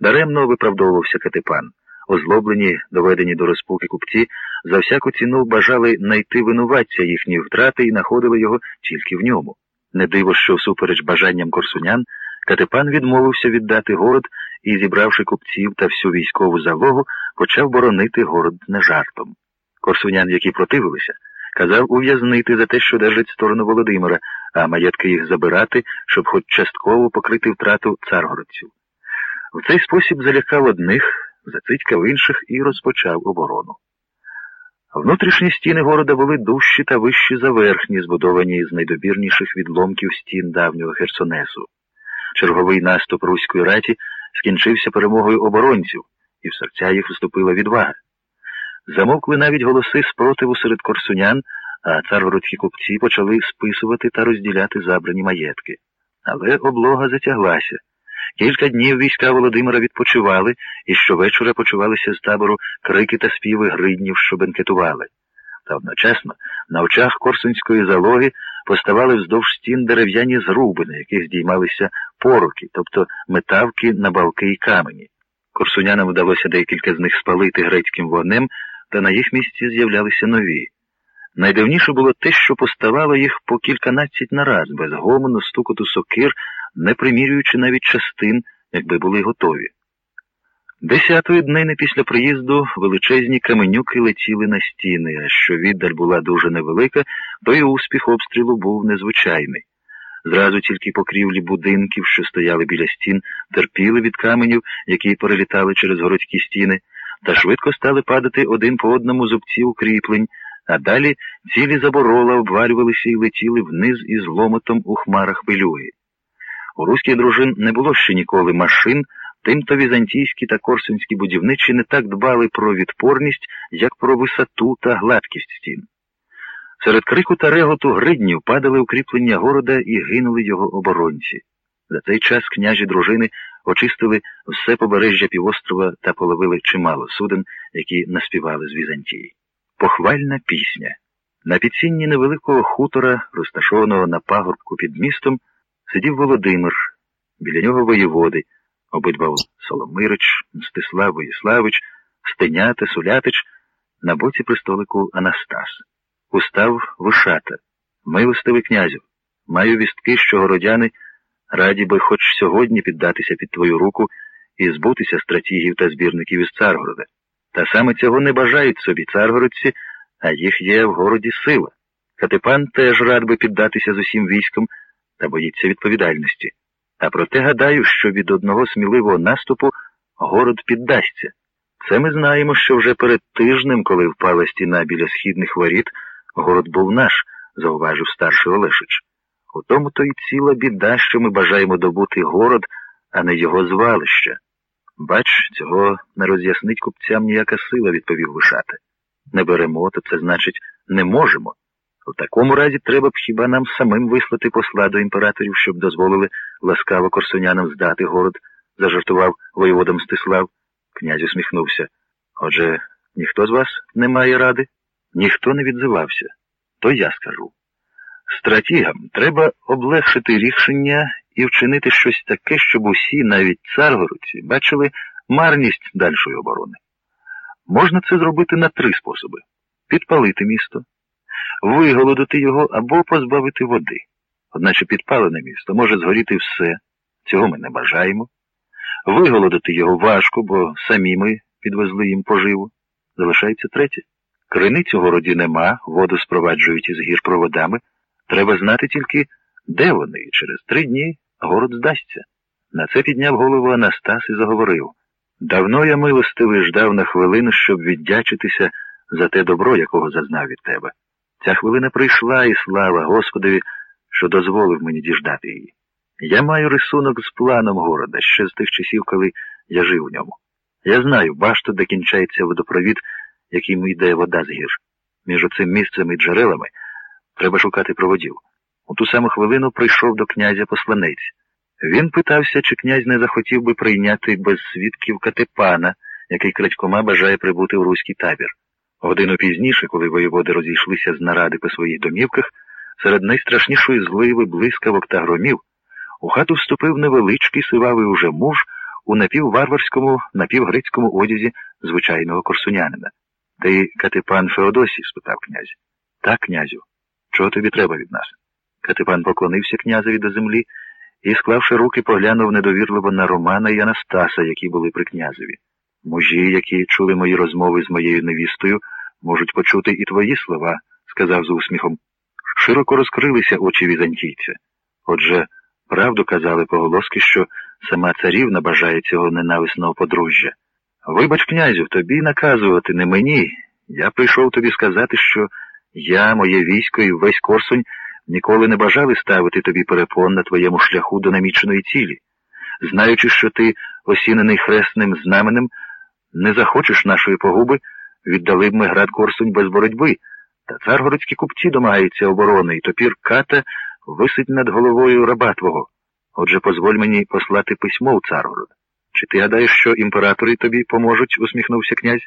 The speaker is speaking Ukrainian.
Даремно виправдовувався Катепан. Озлоблені, доведені до розпуки купці, за всяку ціну бажали знайти винуватця їхньої втрати і знаходили його тільки в ньому. Не диво, що всупереч бажанням корсунян, Катепан відмовився віддати город і, зібравши купців та всю військову залогу, почав боронити город не жартом. Корсунян, які противилися, казав ув'язнити за те, що держать сторону Володимира, а маєтки їх забирати, щоб хоч частково покрити втрату царгородців. В цей спосіб залякав одних, зацитькав інших і розпочав оборону. Внутрішні стіни города були дужчі та вищі за верхні, збудовані з найдобірніших відломків стін давнього Херсонесу. Черговий наступ руської раті скінчився перемогою оборонців, і в серця їх вступила відвага. Замовкли навіть голоси спротиву серед корсунян, а царгородські купці почали списувати та розділяти забрані маєтки. Але облога затяглася. Кілька днів війська Володимира відпочивали і щовечора почувалися з табору крики та співи гриднів, що бенкетували. Та одночасно на очах корсунської залоги поставали вздовж стін дерев'яні зруби, на яких здіймалися пороки, тобто метавки на балки і камені. Корсунянам вдалося декілька з них спалити грецьким вогнем, та на їх місці з'являлися нові. Найдивніше було те, що поставало їх по кільканадцять на раз, без гомону, стукоту сокир, не примірюючи навіть частин, якби були готові. Десятої днини після приїзду величезні каменюки летіли на стіни, а що віддаль була дуже невелика, то й успіх обстрілу був незвичайний. Зразу тільки покрівлі будинків, що стояли біля стін, терпіли від каменів, які перелітали через городські стіни, та швидко стали падати один по одному зубці укріплень, а далі цілі заборола обвалювалися і летіли вниз із ломотом у хмарах пилюги. У руських дружин не було ще ніколи машин, тимто візантійські та корсунські будівничі не так дбали про відпорність, як про висоту та гладкість стін. Серед крику та реготу гриднів падали укріплення города і гинули його оборонці. За цей час княжі дружини очистили все побережжя півострова та половили чимало суден, які наспівали з Візантії. Похвальна пісня. На підсінні невеликого хутора, розташованого на пагорбку під містом, сидів Володимир, біля нього воєводи, обидва Соломирич, Мстислав Воїславич, Стенята, Сулятич, на боці престолику Анастас. Устав Вишата, милостивий князю, маю вістки, що городяни раді би хоч сьогодні піддатися під твою руку і збутися стратегів та збірників із Царгорода. Та саме цього не бажають собі царгородці, а їх є в городі сила. Катепан теж рад би піддатися з усім військом та боїться відповідальності. А проте гадаю, що від одного сміливого наступу город піддасться. Це ми знаємо, що вже перед тижнем, коли впала стіна біля східних воріт, город був наш, зауважив старший Олешич. У тому то й ціла біда, що ми бажаємо добути город, а не його звалище. Бач, цього не роз'яснить купцям ніяка сила, відповів Вишати. Не беремо, то це значить не можемо. У такому разі треба б хіба нам самим вислати посла до імператорів, щоб дозволили ласкаво корсунянам здати город, зажартував воєвода Мстислав. Князь усміхнувся. Отже, ніхто з вас не має ради? Ніхто не відзивався. То я скажу. Стратігам треба облегшити рішення і вчинити щось таке, щоб усі, навіть царгородці, бачили марність дальшої оборони. Можна це зробити на три способи: підпалити місто, виголодити його або позбавити води. Одначе підпалене місто може згоріти все, цього ми не бажаємо. Виголодити його важко, бо самі ми підвезли їм поживу. Залишається третє. Криниць у городі нема, воду спроваджують із гір проводами. Треба знати тільки, де вони, через три дні город здасться. На це підняв голову Анастас і заговорив. Давно я милостивий ждав на хвилину, щоб віддячитися за те добро, якого зазнав від тебе. Ця хвилина прийшла, і слава Господові, що дозволив мені діждати її. Я маю рисунок з планом города ще з тих часів, коли я жив у ньому. Я знаю башту, де кінчається водопровід, яким йде вода з гір. Між оцим місцем і джерелами треба шукати проводів. У ту саму хвилину прийшов до князя посланець. Він питався, чи князь не захотів би прийняти без свідків Катепана, який крадькома бажає прибути в руський табір. Годину пізніше, коли воєводи розійшлися з наради по своїх домівках, серед найстрашнішої зливи, блискавок та громів, у хату вступив невеличкий сивавий уже муж у напівварварському, напівгрецькому одязі звичайного корсунянина. Ти Катипан Феодосій? спитав князь. Так, князю. Чого тобі треба від нас? Катипан поклонився князеві до землі і, склавши руки, поглянув недовірливо на Романа і Анастаса, які були при князеві. Мужі, які чули мої розмови з моєю невістою, можуть почути і твої слова, сказав з усміхом. Широко розкрилися очі візантійця. Отже, правду казали поголоски, що сама царівна бажає цього ненависного подружжя. Вибач, князю, тобі наказувати, не мені. Я прийшов тобі сказати, що я, моє військо і весь Корсунь ніколи не бажали ставити тобі перепон на твоєму шляху до наміченої цілі. Знаючи, що ти, осінений хресним знаменем, не захочеш нашої погуби, віддали б ми град Корсунь без боротьби, та царгородські купці домагаються оборони, і топір ката висить над головою раба твого. Отже, позволь мені послати письмо в царгород. Чи ти гадаєш, що імператори тобі поможуть? усміхнувся князь.